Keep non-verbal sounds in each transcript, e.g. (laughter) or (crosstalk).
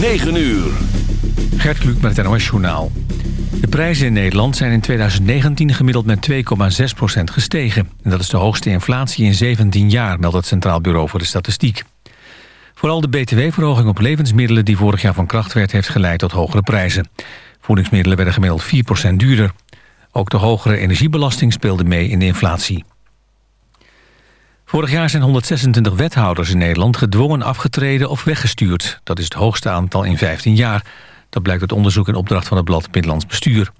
9 uur. Gert Kluk met het NOS Journaal. De prijzen in Nederland zijn in 2019 gemiddeld met 2,6% gestegen. En dat is de hoogste inflatie in 17 jaar, meldt het Centraal Bureau voor de Statistiek. Vooral de btw-verhoging op levensmiddelen die vorig jaar van kracht werd... heeft geleid tot hogere prijzen. Voedingsmiddelen werden gemiddeld 4% duurder. Ook de hogere energiebelasting speelde mee in de inflatie. Vorig jaar zijn 126 wethouders in Nederland gedwongen afgetreden of weggestuurd. Dat is het hoogste aantal in 15 jaar. Dat blijkt uit onderzoek en opdracht van het blad Middellands Bestuur.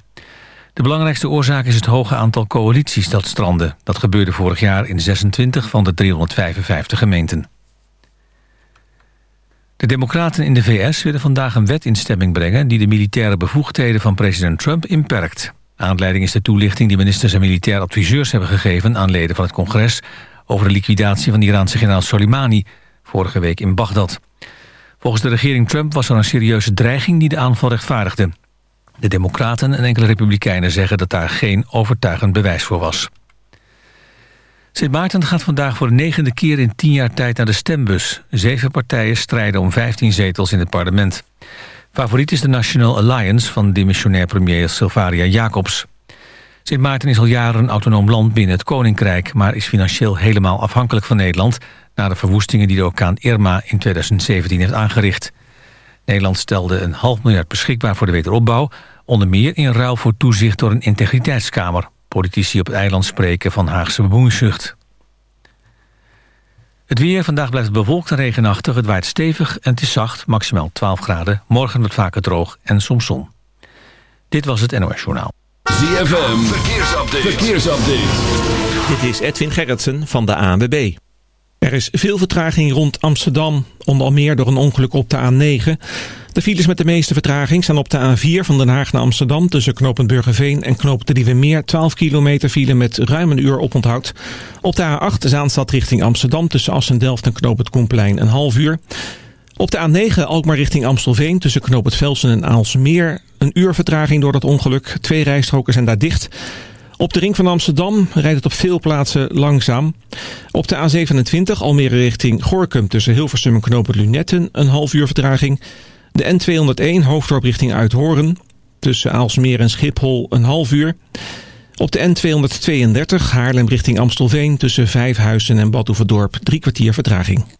De belangrijkste oorzaak is het hoge aantal coalities dat stranden. Dat gebeurde vorig jaar in 26 van de 355 gemeenten. De democraten in de VS willen vandaag een wet in stemming brengen... die de militaire bevoegdheden van president Trump inperkt. Aanleiding is de toelichting die ministers en militair adviseurs hebben gegeven... aan leden van het congres over de liquidatie van de Iraanse generaal Soleimani... vorige week in Bagdad. Volgens de regering Trump was er een serieuze dreiging die de aanval rechtvaardigde. De democraten en enkele republikeinen zeggen dat daar geen overtuigend bewijs voor was. Sint Maarten gaat vandaag voor de negende keer in tien jaar tijd naar de stembus. Zeven partijen strijden om 15 zetels in het parlement. Favoriet is de National Alliance van dimissionair premier Silvaria Jacobs. Sint Maarten is al jaren een autonoom land binnen het Koninkrijk... maar is financieel helemaal afhankelijk van Nederland... na de verwoestingen die de orkaan Irma in 2017 heeft aangericht. Nederland stelde een half miljard beschikbaar voor de wederopbouw... onder meer in ruil voor toezicht door een integriteitskamer. Politici op het eiland spreken van Haagse bemoeizucht. Het weer, vandaag blijft bewolkt en regenachtig. Het waait stevig en het is zacht, maximaal 12 graden. Morgen wat vaker droog en soms zon. Dit was het NOS Journaal. ZFM, verkeersupdate. verkeersupdate. Dit is Edwin Gerritsen van de ANWB. Er is veel vertraging rond Amsterdam, onder meer door een ongeluk op de A9. De files met de meeste vertraging staan op de A4 van Den Haag naar Amsterdam... tussen knooppunt Burgerveen en knooppunt de Meer 12 kilometer file met ruim een uur oponthoud. Op de A8 Zaanstad richting Amsterdam tussen Assen-Delft en knooppunt Koenplein een half uur. Op de A9 Alkmaar richting Amstelveen tussen knooppunt Velsen en Aalsmeer... een uur vertraging door dat ongeluk. Twee rijstroken zijn daar dicht... Op de ring van Amsterdam rijdt het op veel plaatsen langzaam. Op de A27 Almere richting Gorkum tussen Hilversum en Knopen Lunetten een half uur vertraging. De N201 hoofddorp richting Uithoren tussen Aalsmeer en Schiphol een half uur. Op de N232 Haarlem richting Amstelveen tussen Vijfhuizen en Badhoevedorp drie kwartier vertraging.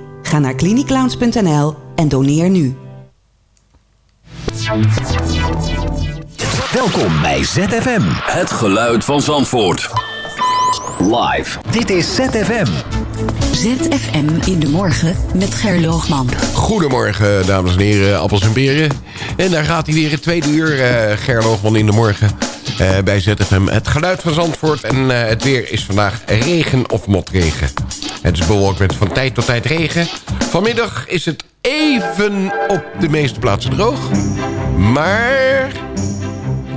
Ga naar cliniclowns.nl en doneer nu. Welkom bij ZFM. Het geluid van Zandvoort. Live. Dit is ZFM. ZFM in de morgen met Gerloogman. Goedemorgen, dames en heren, appels en peren. En daar gaat hij weer het tweede uur, uh, Gerloogman in de morgen. Uh, bij ZFM. Het geluid van Zandvoort en uh, het weer is vandaag regen of motregen. Het is bewolkt met van tijd tot tijd regen. Vanmiddag is het even op de meeste plaatsen droog. Maar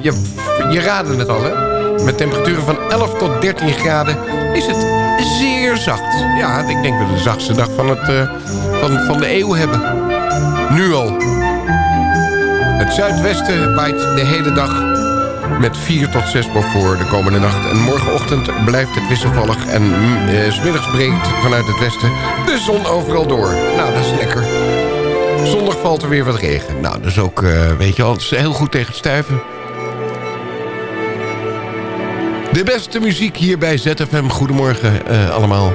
je, je raadde het al, hè? Met temperaturen van 11 tot 13 graden is het zeer zacht. Ja, ik denk dat we de zachtste dag van, het, uh, van, van de eeuw hebben. Nu al. Het zuidwesten waait de hele dag met 4 tot 6 voor de komende nacht. En morgenochtend blijft het wisselvallig en uh, smiddags breekt vanuit het westen de zon overal door. Nou, dat is lekker. Zondag valt er weer wat regen. Nou, is ook, uh, weet je wel, heel goed tegen het stuiven. De beste muziek hier bij ZFM. Goedemorgen uh, allemaal.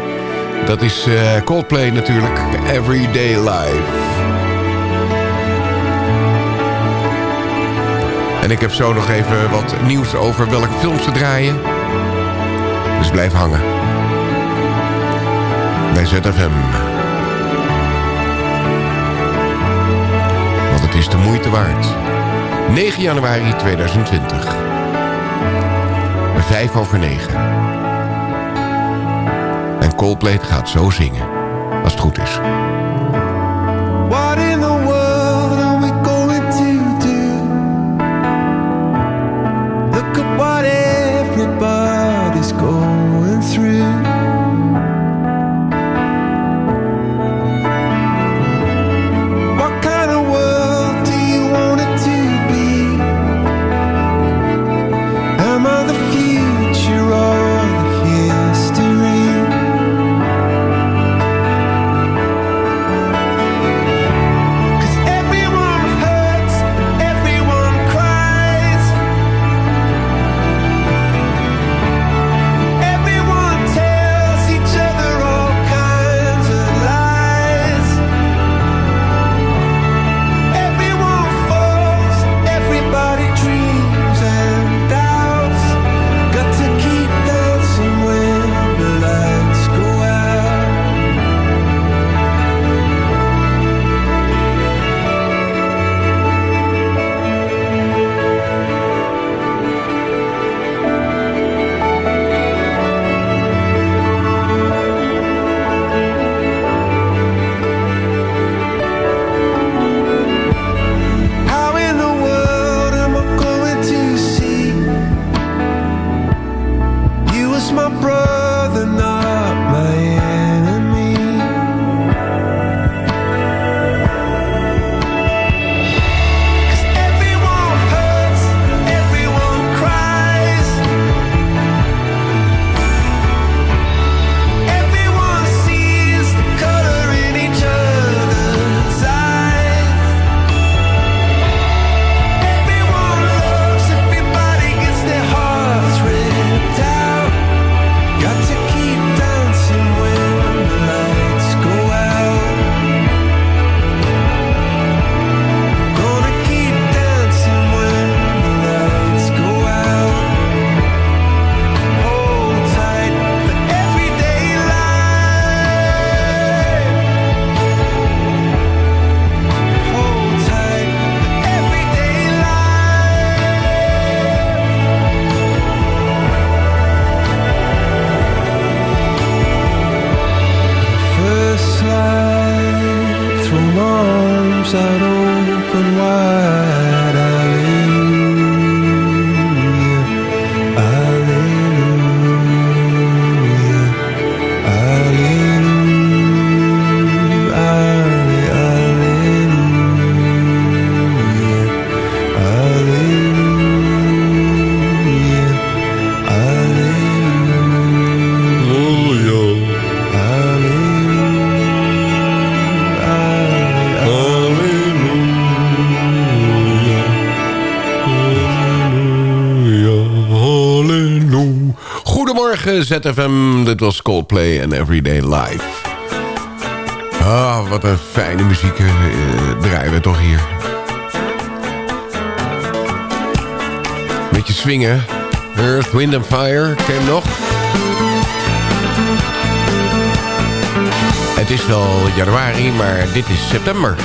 Dat is uh, Coldplay natuurlijk. Everyday Life. En ik heb zo nog even wat nieuws over welke films te draaien. Dus blijf hangen. Bij ZFM. Want het is de moeite waard. 9 januari 2020. Vijf over negen. En Coldplay gaat zo zingen. Als het goed is. ZFM, dit was Coldplay en Everyday Life. Ah, wat een fijne muziek uh, draaien we toch hier. Beetje swingen. Earth, Wind and Fire, ken nog? Het is wel januari, maar dit is september.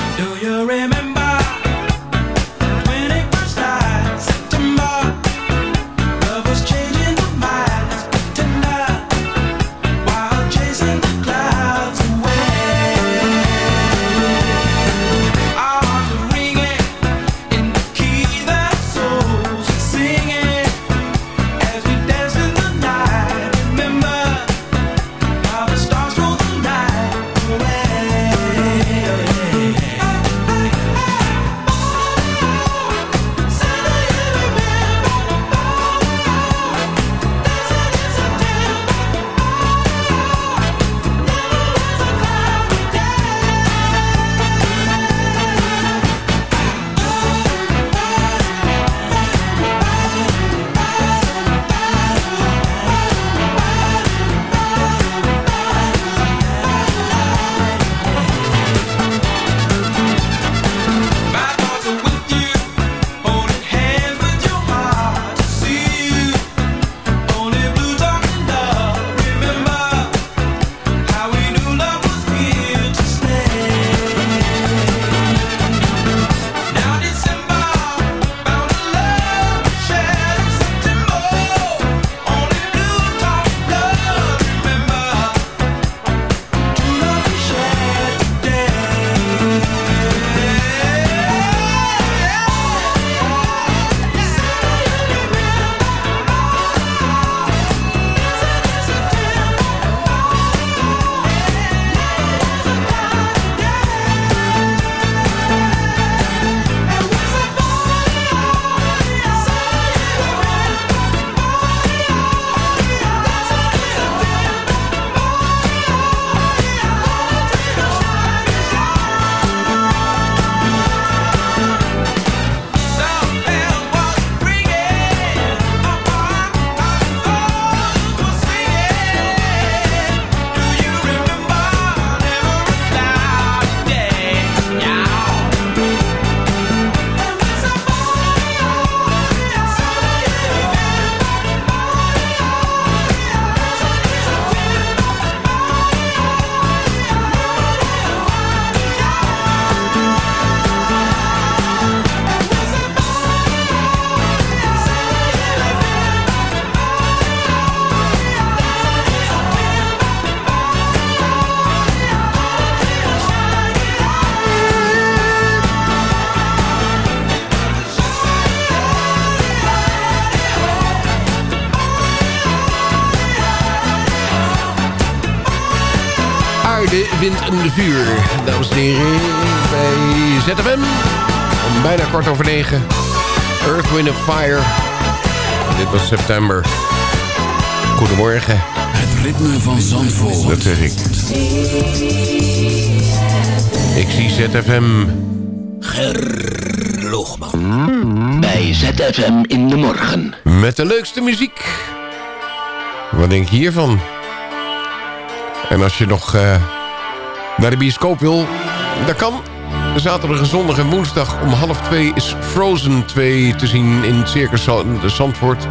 Bij ZFM. Om bijna kwart over negen. Earth, Wind and Fire. Dit was september. Goedemorgen. Het ritme van Zandvoort. Dat zeg ik. Ik zie ZFM. Gerloogman. Bij ZFM in de morgen. Met de leukste muziek. Wat denk je hiervan? En als je nog eh, naar de bioscoop wil, dat kan. Zaterdag zondag en woensdag om half twee is Frozen 2 te zien in Circus Zand- Zandvoort.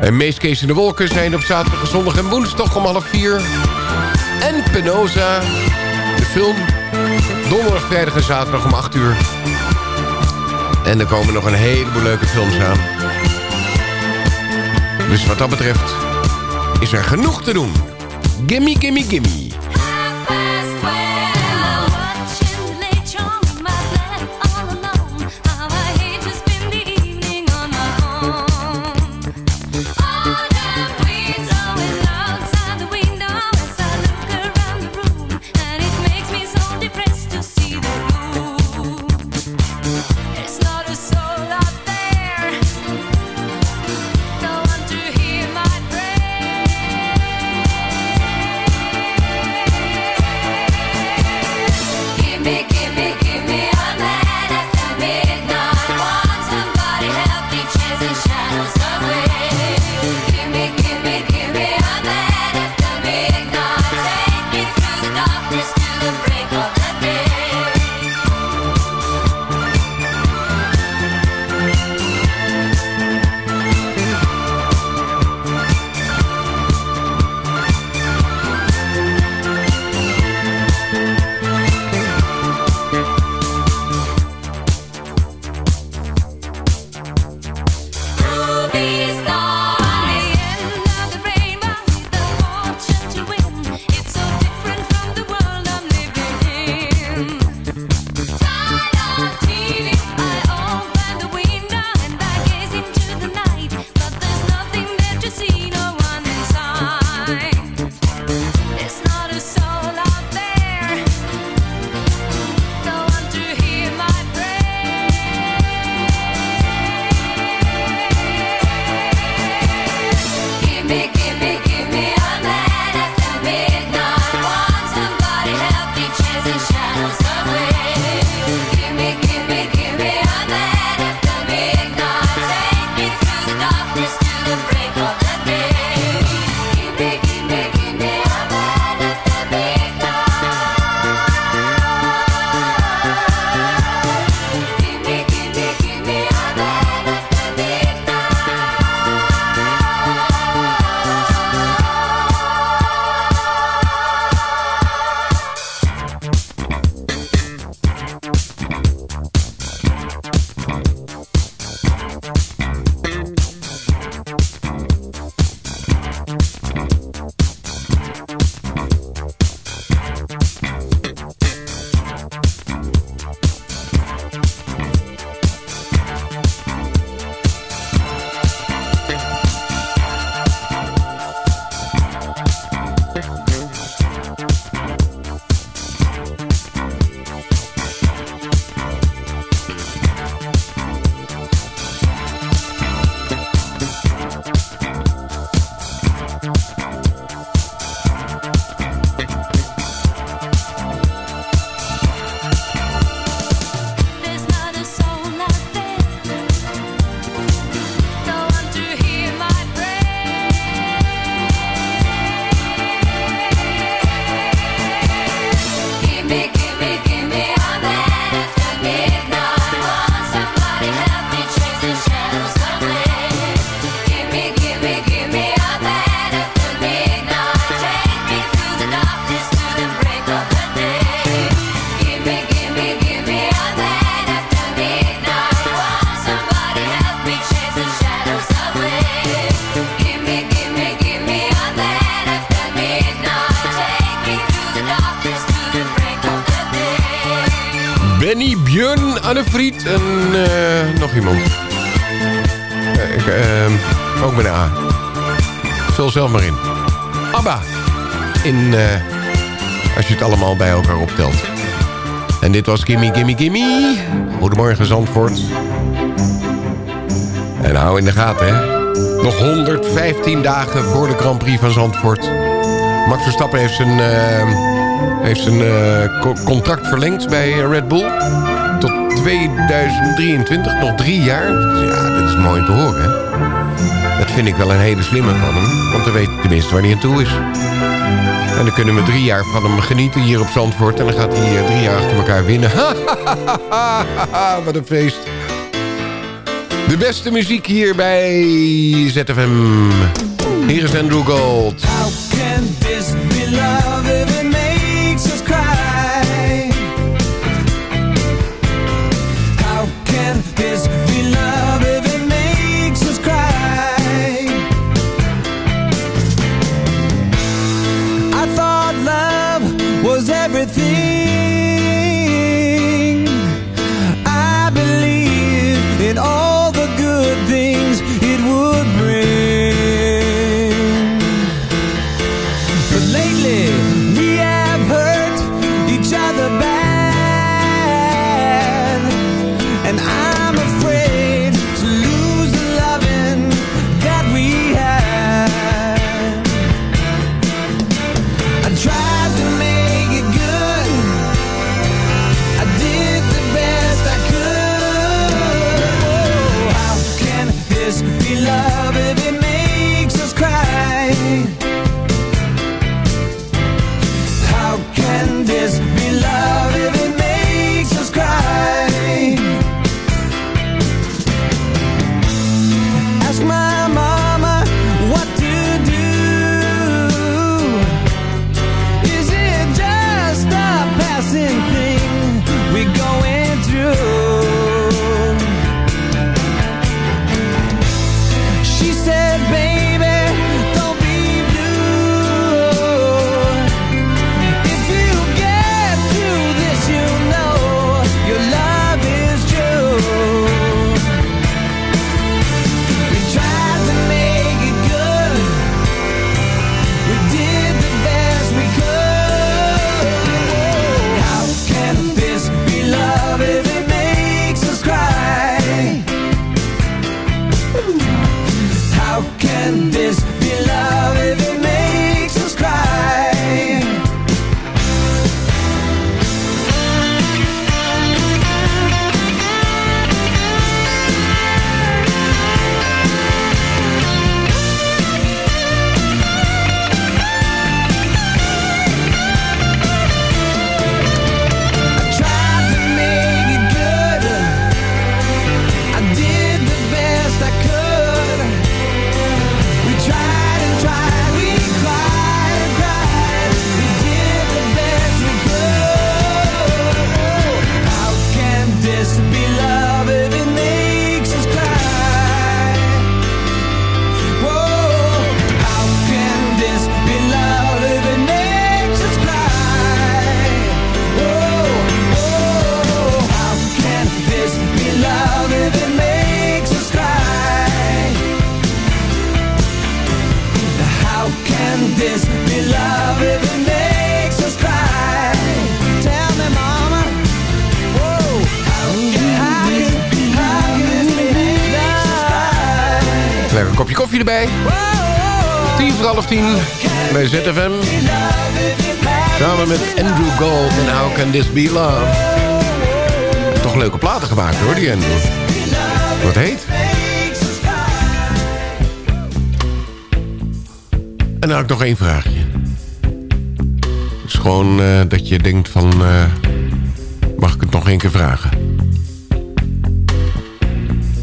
En Meest Kees in de Wolken zijn op zaterdag zondag en woensdag om half vier. En Penosa, de film, donderdag, vrijdag en zaterdag om 8 uur. En er komen nog een heleboel leuke films aan. Dus wat dat betreft is er genoeg te doen. Gimme, gimme, gimme. Zelf maar in. ABBA. In, eh, als je het allemaal bij elkaar optelt. En dit was Gimme Gimme Gimme. Goedemorgen Zandvoort. En hou in de gaten, hè. Nog 115 dagen voor de Grand Prix van Zandvoort. Max Verstappen heeft zijn, eh, heeft zijn eh, co- contract verlengd bij Red Bull. Tot 2023, nog drie jaar. Ja, dat is mooi te horen, hè. Vind ik wel een hele slimme van hem. Want dan weet hij tenminste waar hij aan toe is. En dan kunnen we drie jaar van hem genieten hier op Zandvoort. En dan gaat hij eh, drie jaar achter elkaar winnen. (laughs) Wat een feest. De beste muziek hier bij ZFM. Hier is Andrew Gold. How can this be love if it makes us cry? How can this Can This Be Love. Toch leuke platen gemaakt hoor, die Andrew. Wat heet? En dan heb ik nog één vraagje. Het is gewoon eh, dat je denkt van... eh, mag ik het nog één keer vragen?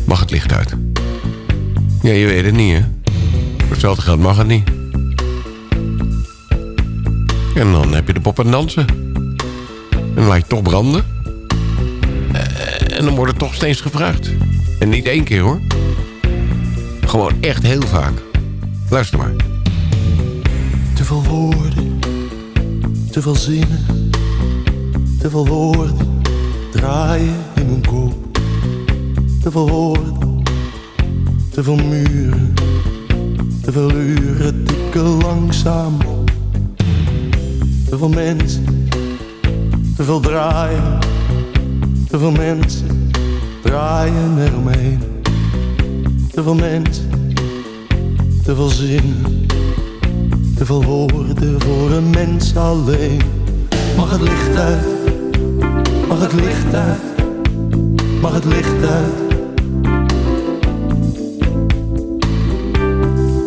Mag het licht uit? Ja, je weet het niet, hè? Voor hetzelfde geld mag het niet. En dan heb je de pop en dansen. En dan laat je toch branden. Eh, En dan wordt het toch steeds gevraagd. En niet één keer, hoor. Gewoon echt heel vaak. Luister maar. Te veel woorden, te veel zinnen, te veel woorden draaien in mijn kop. Te veel woorden, te veel muren, te veel uren tikken langzaam. Te veel mensen, te veel draaien, te veel mensen draaien eromheen. Te veel mensen, te veel zinnen, te veel woorden voor een mens alleen. Mag het licht uit, mag het licht uit, mag het licht uit.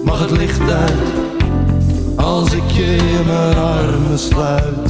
Mag het licht uit, als ik je in mijn armen sluit.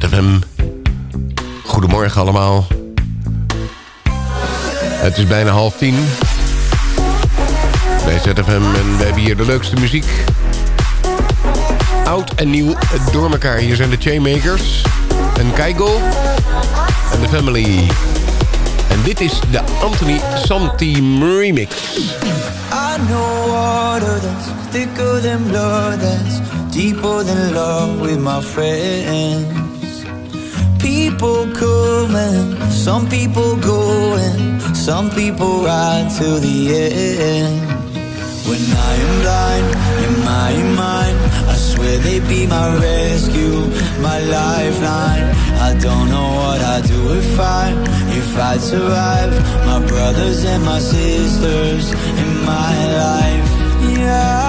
ZFM. Goedemorgen allemaal. Het is bijna half tien. Bij ZFM en we hebben hier de leukste muziek. Oud en nieuw door elkaar. Hier zijn de Chainmakers en Keigo en The Family. En dit is de Anthony Santi remix. I know water that's thicker than blood, deeper than love with my friends. People coming, some people go going, some people ride till the end. When I am blind, in my mind, I swear they'd be my rescue, my lifeline. I don't know what I'd do if I, if I'd survive. My brothers and my sisters in my life. Yeah,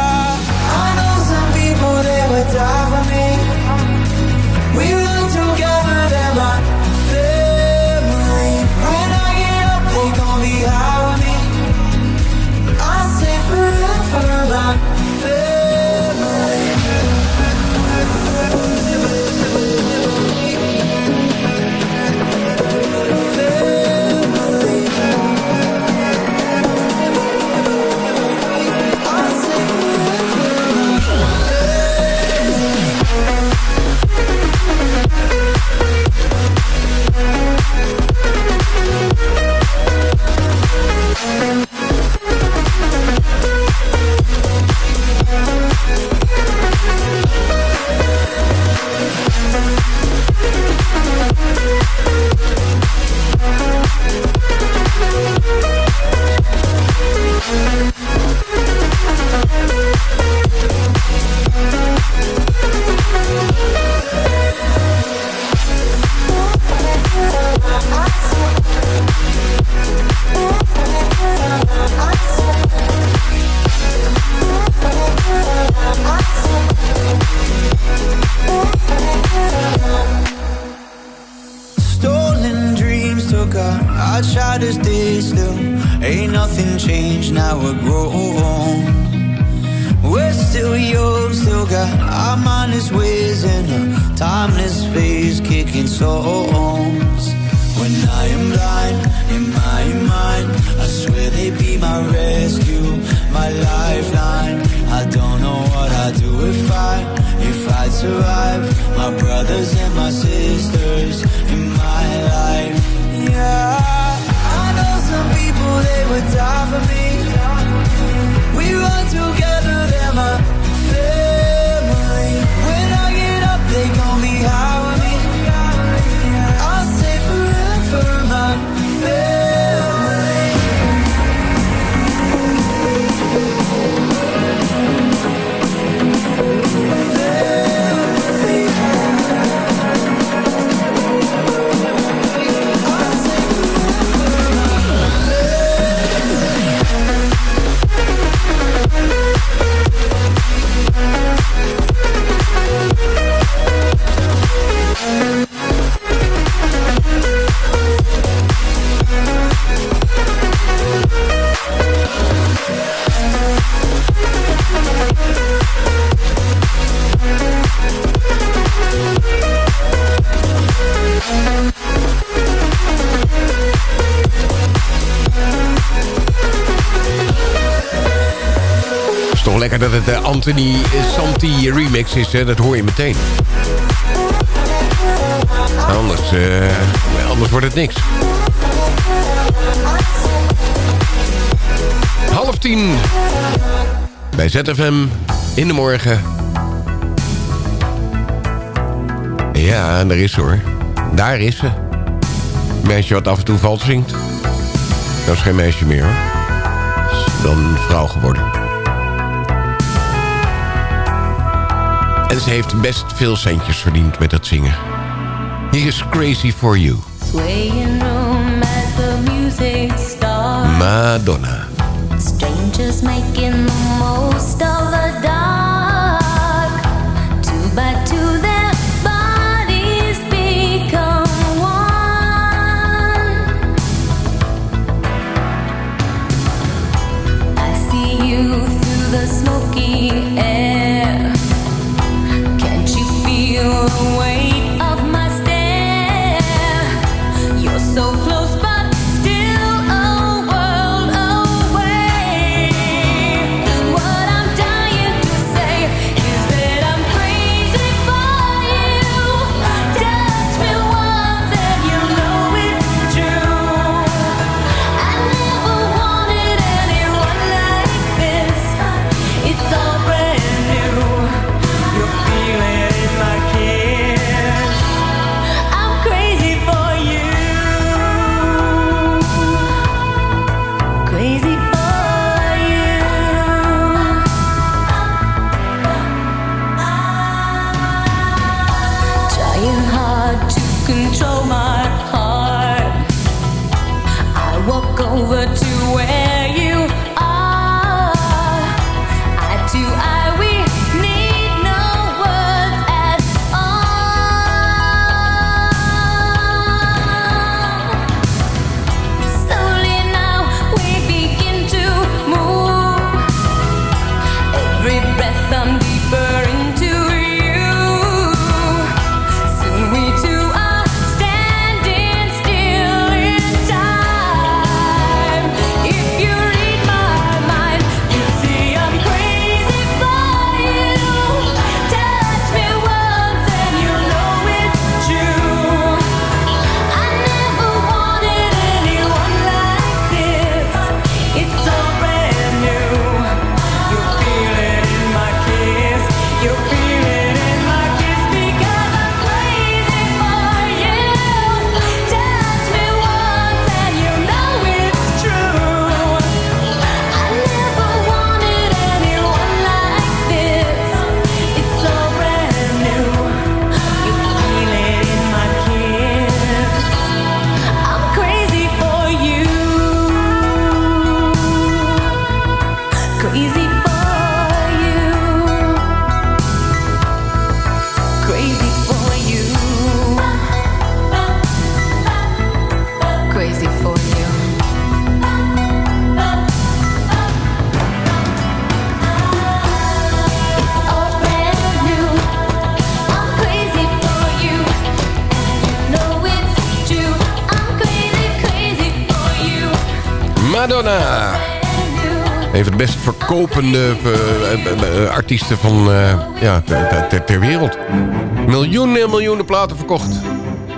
lekker dat het de Anthony Santi remix is, hè? dat hoor je meteen. Anders, eh, anders wordt het niks. Half tien bij ZFM in de morgen. Ja, daar is ze hoor. Daar is ze. Meisje wat af en toe vals zingt. Dat is geen meisje meer hoor. Dan vrouw geworden. En ze heeft best veel centjes verdiend met het zingen. Hier is Crazy For You. Madonna. Strangers making Madonna. Een van de best verkopende eh, eh, eh, artiesten van, ja, ter, wereld. Miljoenen en miljoenen platen verkocht.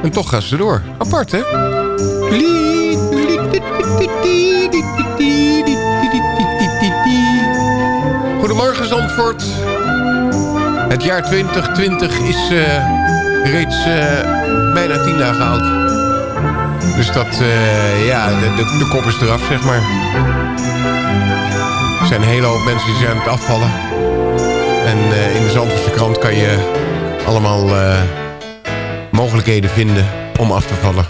En toch gaan ze door. Apart, hè? Goedemorgen, Zandvoort. Het jaar 2020 is reeds bijna tien dagen oud. Dus dat, eh, ja, de, de, de kop is eraf, zeg maar. Er zijn een hele hoop mensen die zijn aan het afvallen. En eh, in de Zandvoortse krant kan je allemaal eh, mogelijkheden vinden om af te vallen.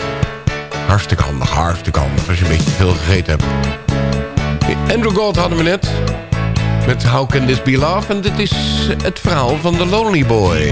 Hartstikke handig, hartstikke handig als je een beetje veel gegeten hebt. Andrew Gold hadden we net. Met How Can This Be Love. En dit is het verhaal van The Lonely Boy.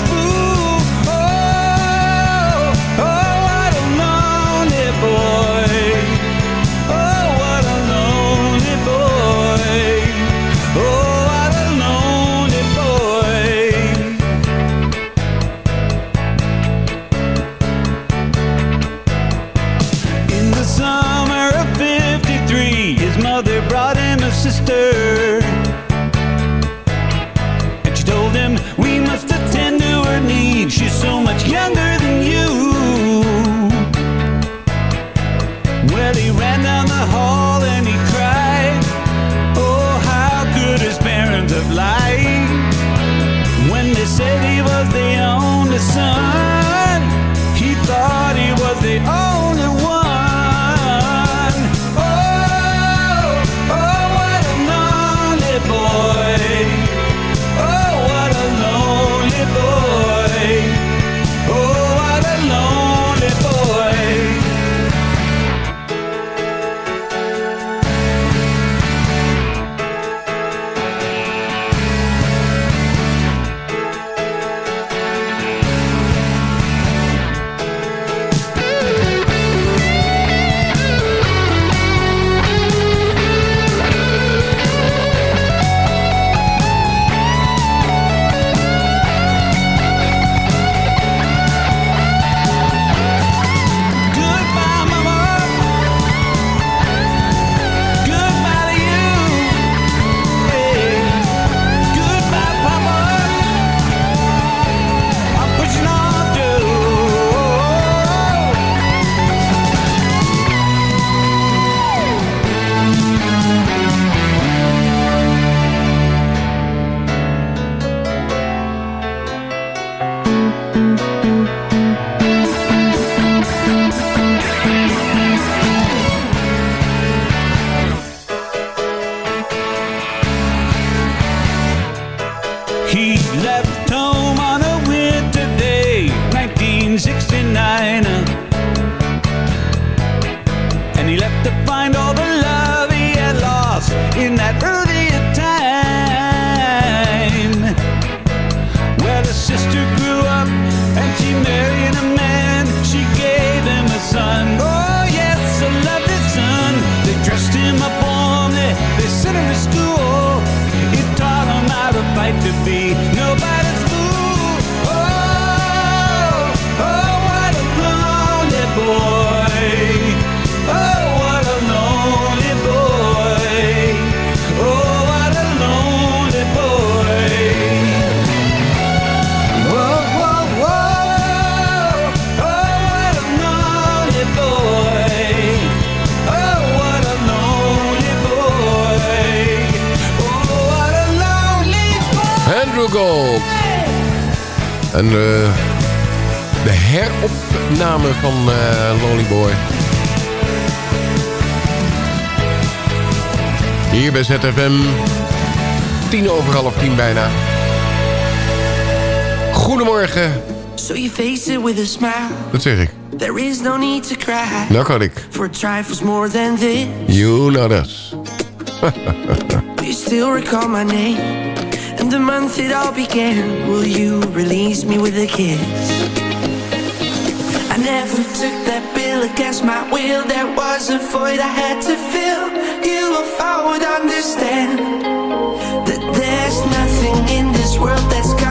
En eh, de heropname van eh, Lonely Boy. Hier bij ZFM. Tien over half tien bijna. Goedemorgen. So you face it with a smile. Dat zeg ik. There is no need to cry Narcotic. for trifles more than this. You know us. You still recall my name the month it all began? Will you release me with a kiss? I never took that bill against my will. There was a void I had to fill. You, if I would understand that there's nothing in this world that's coming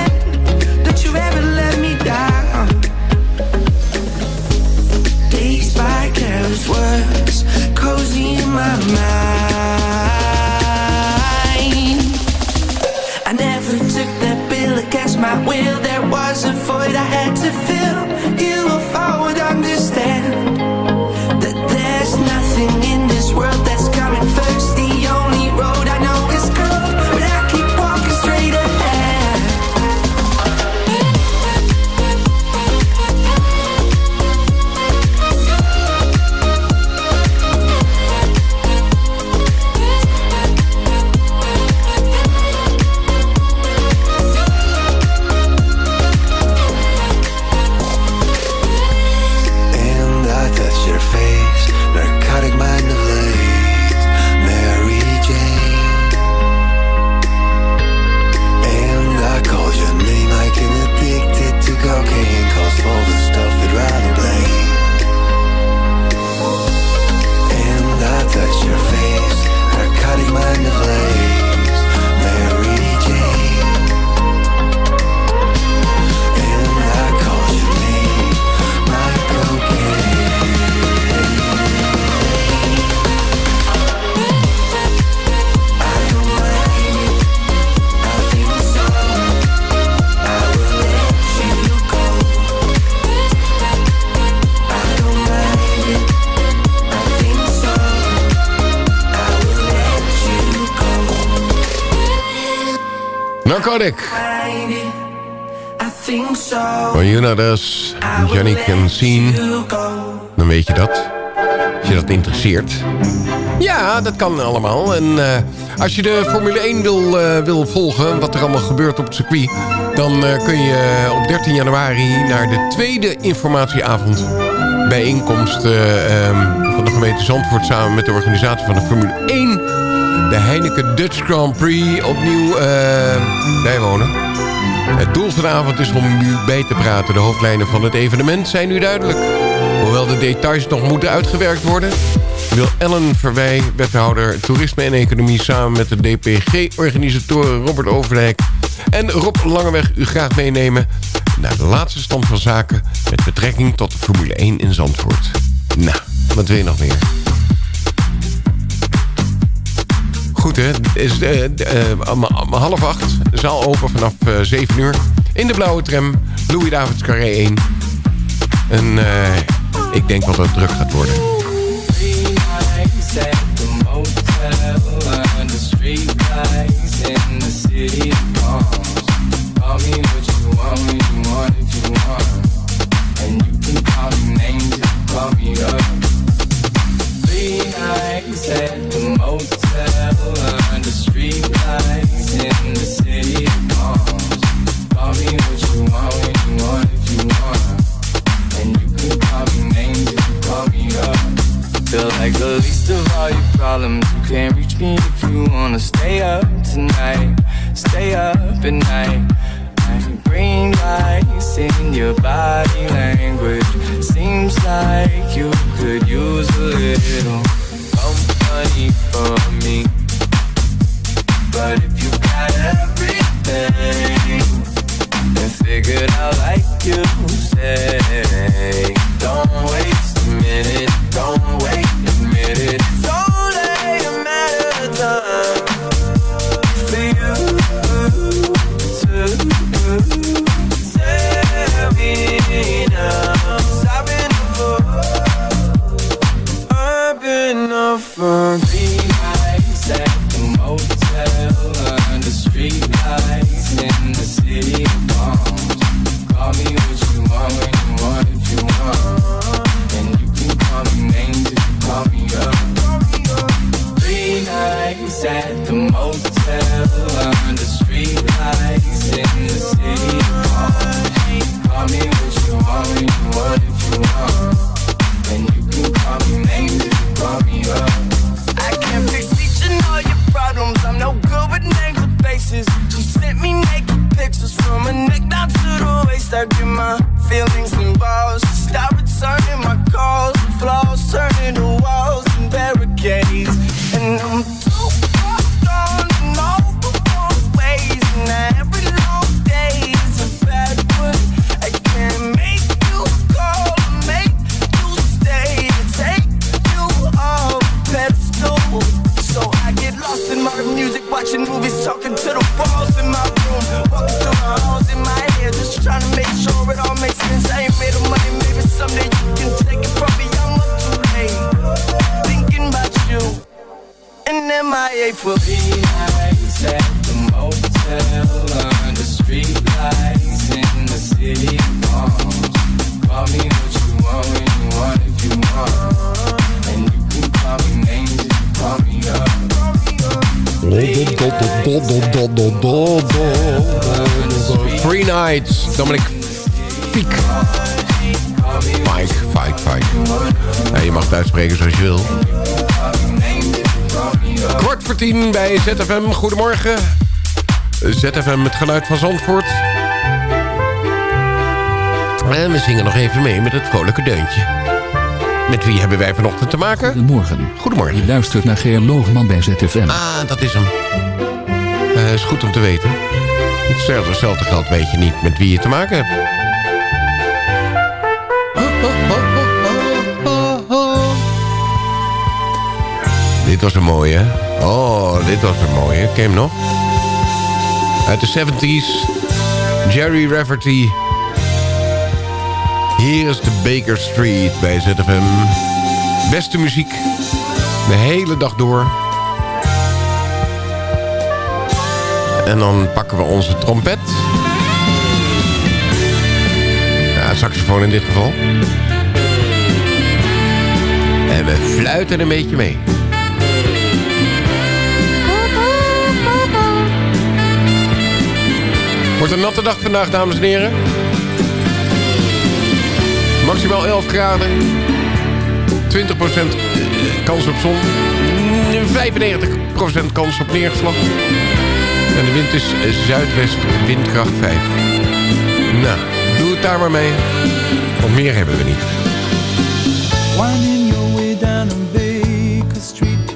My mind. I never took that bill against my will. There was a void I had to fill. You know us. Johnny can zien. Dan weet je dat. Als je dat interesseert. Ja, dat kan allemaal. En eh, als je de Formule 1 wil, eh, wil volgen, wat er allemaal gebeurt op het circuit... dan eh, kun je op 13 januari naar de tweede informatieavond... bijeenkomst ehm, van de gemeente Zandvoort... samen met de organisatie van de Formule 1... de Heineken Dutch Grand Prix opnieuw eh, bijwonen. Het doel van de avond is om u bij te praten. De hoofdlijnen van het evenement zijn nu duidelijk. Hoewel de details nog moeten uitgewerkt worden... wil Ellen Verwij, wethouder toerisme en economie... samen met de DPG-organisatoren Robert Overdijk en Rob Langeweg... u graag meenemen naar de laatste stand van zaken... met betrekking tot de Formule 1 in Zandvoort. Nou, wat wil je nog meer? Goed hè, is eh, eh, half acht, zaal open vanaf eh, 7 uur. In de blauwe tram, Louis Davids Carré 1. En ik denk wel dat het druk gaat worden. Oh, bij ZFM. Goedemorgen. ZFM, het geluid van Zandvoort. En we zingen nog even mee met het vrolijke deuntje. Met wie hebben wij vanochtend te maken? Goedemorgen. Goedemorgen. Je luistert naar Geer Loogman bij ZFM. Ah, dat is hem. Uh, is goed om te weten. Hetzelfde, hetzelfde geldt weet je niet met wie je te maken hebt. Dit was een mooie, hè? Oh, dit was een mooie. Ken hem nog? Uit de 70s. Jerry Rafferty. Hier is de Baker Street bij ZFM. Beste muziek. De hele dag door. En dan pakken we onze trompet. Ja, saxofoon in dit geval. En we fluiten een beetje mee. Wordt een natte dag vandaag, dames en heren. Maximaal 11 graden. 20% kans op zon. 95% kans op neerslag. En de wind is zuidwest, windkracht 5. Nou, doe het daar maar mee. Want meer hebben we niet. Winding your way down on Baker Street.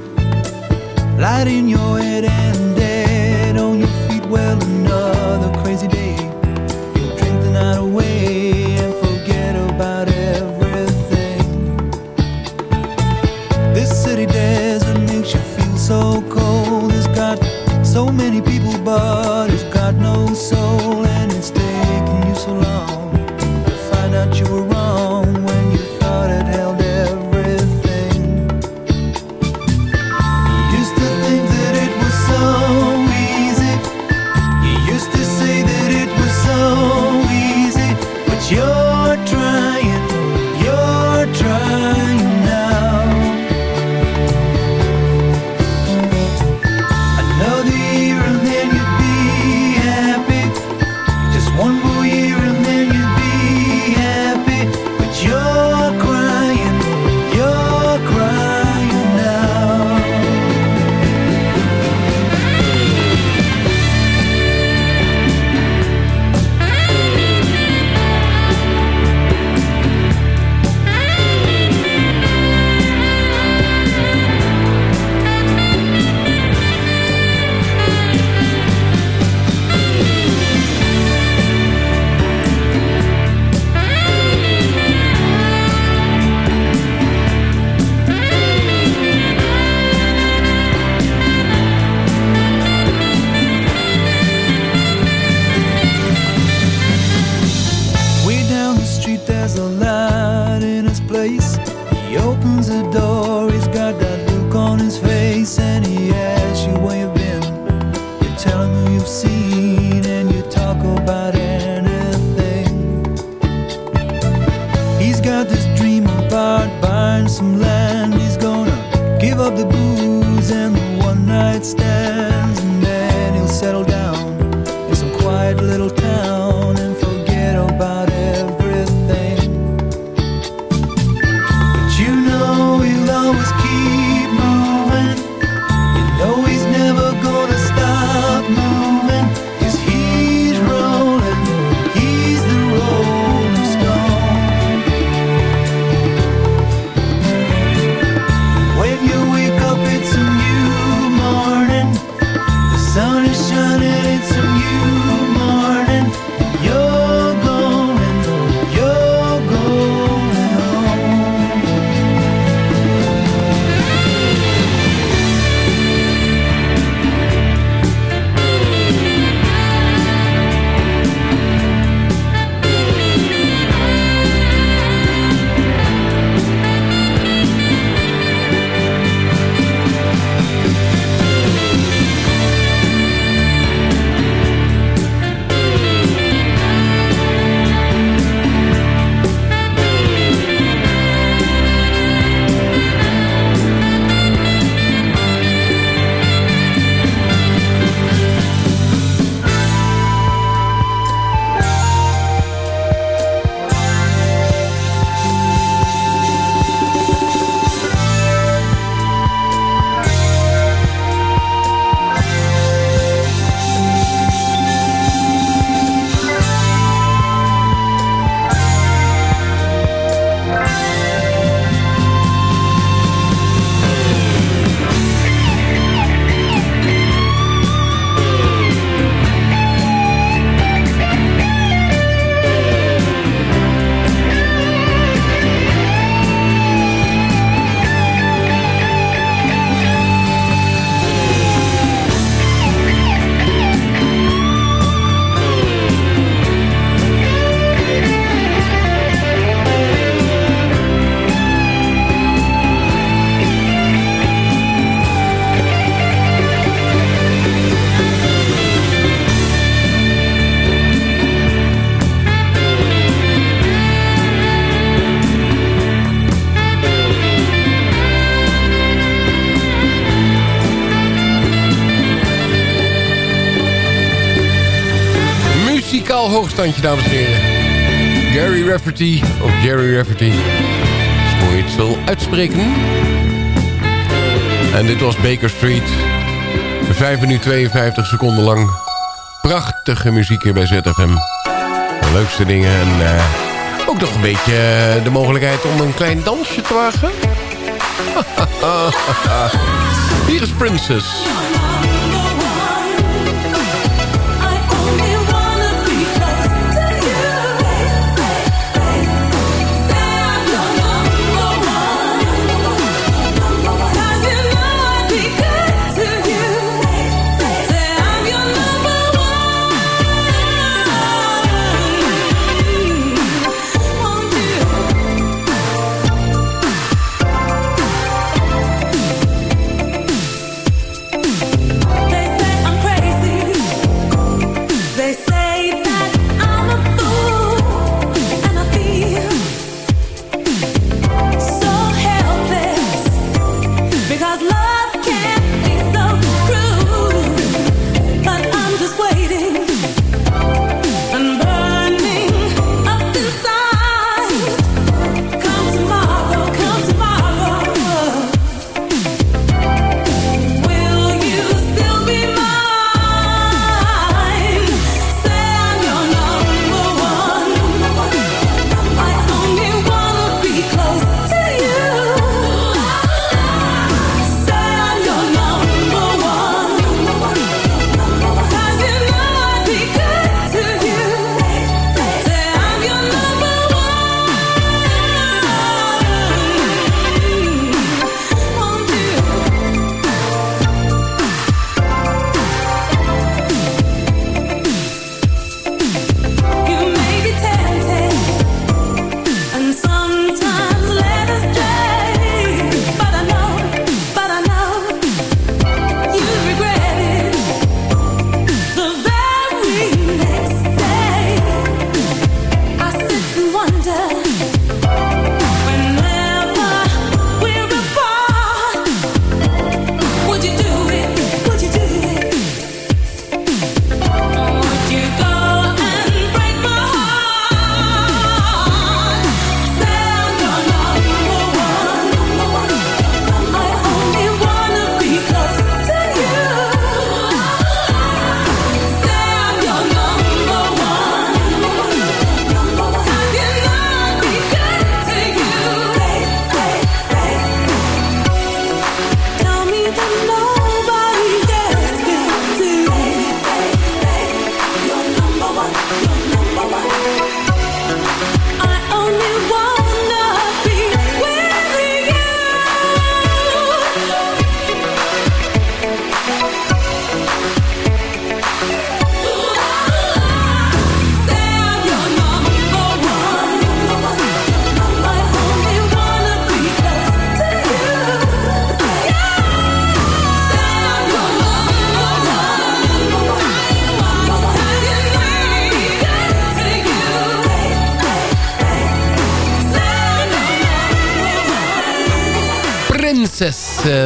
Light in your head and dead on your feet. Well, another Hoogstandje, dames en heren. Gary Rafferty, of Jerry Rafferty. Hoe je het wil uitspreken. En dit was Baker Street. 5 minuten 52 seconden lang. Prachtige muziek hier bij ZFM. De leukste dingen en eh, ook nog een beetje eh, de mogelijkheid om een klein dansje te wagen. (laughs) Hier is Princess.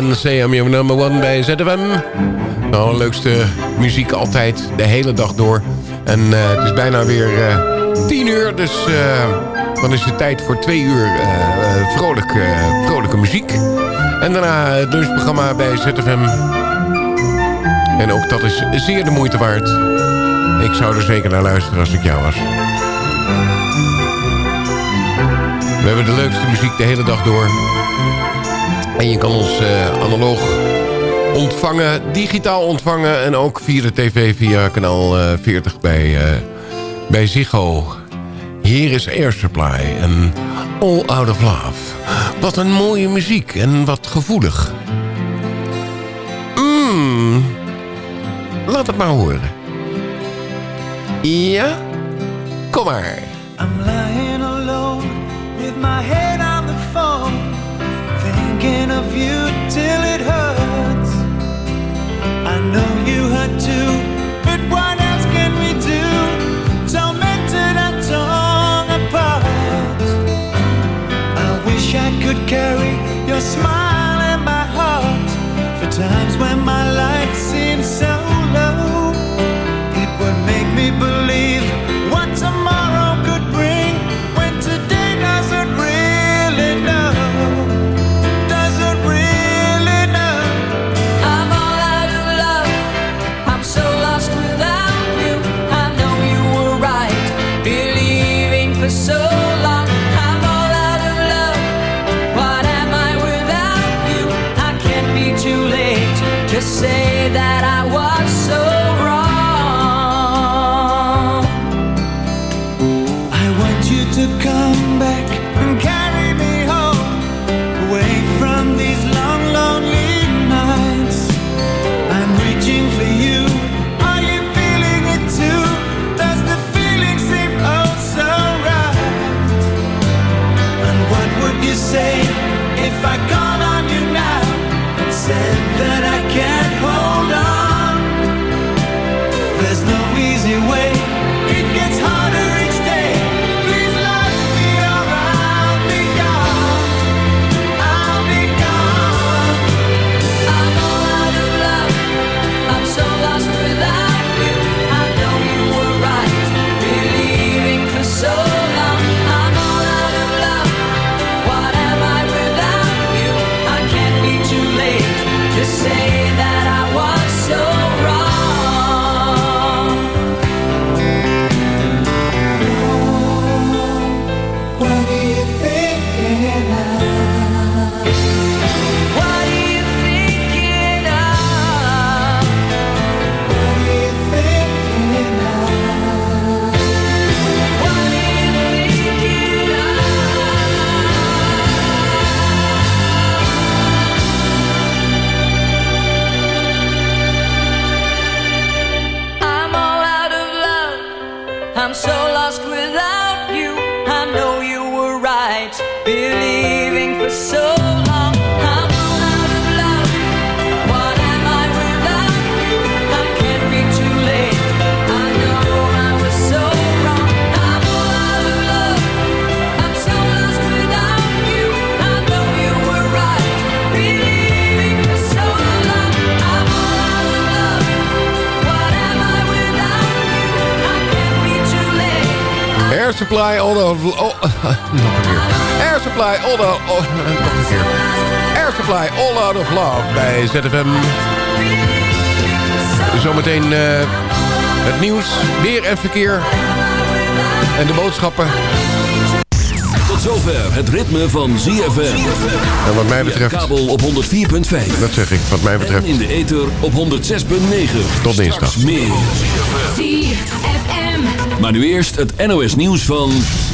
I'm Your Number One bij ZFM. Nou, leukste muziek altijd, de hele dag door. En eh, het is bijna weer eh, tien uur, dus eh, dan is het tijd voor twee uur vrolijk, vrolijke muziek. En daarna het lunchprogramma bij ZFM. En ook dat is zeer de moeite waard. Ik zou er zeker naar luisteren als ik jou was. We hebben de leukste muziek de hele dag door. En je kan ons eh, analoog ontvangen, digitaal ontvangen... en ook via de tv via kanaal eh, 40 bij, eh, bij Ziggo. Hier is Air Supply en All Out of Love. Wat een mooie muziek en wat gevoelig. Mm. Laat het maar horen. Ja? Kom maar. I'm lying alone with my head thinking of you till it hurts. I know you hurt too, but what else can we do? Tormented apart. I wish I could carry your smile in my heart for times when my life Supply oh, (laughs) Air Supply Oh. (laughs) Air Supply All Out of Love bij ZFM. Zometeen uh, het nieuws, weer en verkeer. En de boodschappen. Zover het ritme van ZFM. En wat mij betreft... kabel op 104.5. Dat zeg ik, wat mij betreft... In de ether op 106.9. Tot dinsdag. meer. ZFM. Maar nu eerst het NOS nieuws van...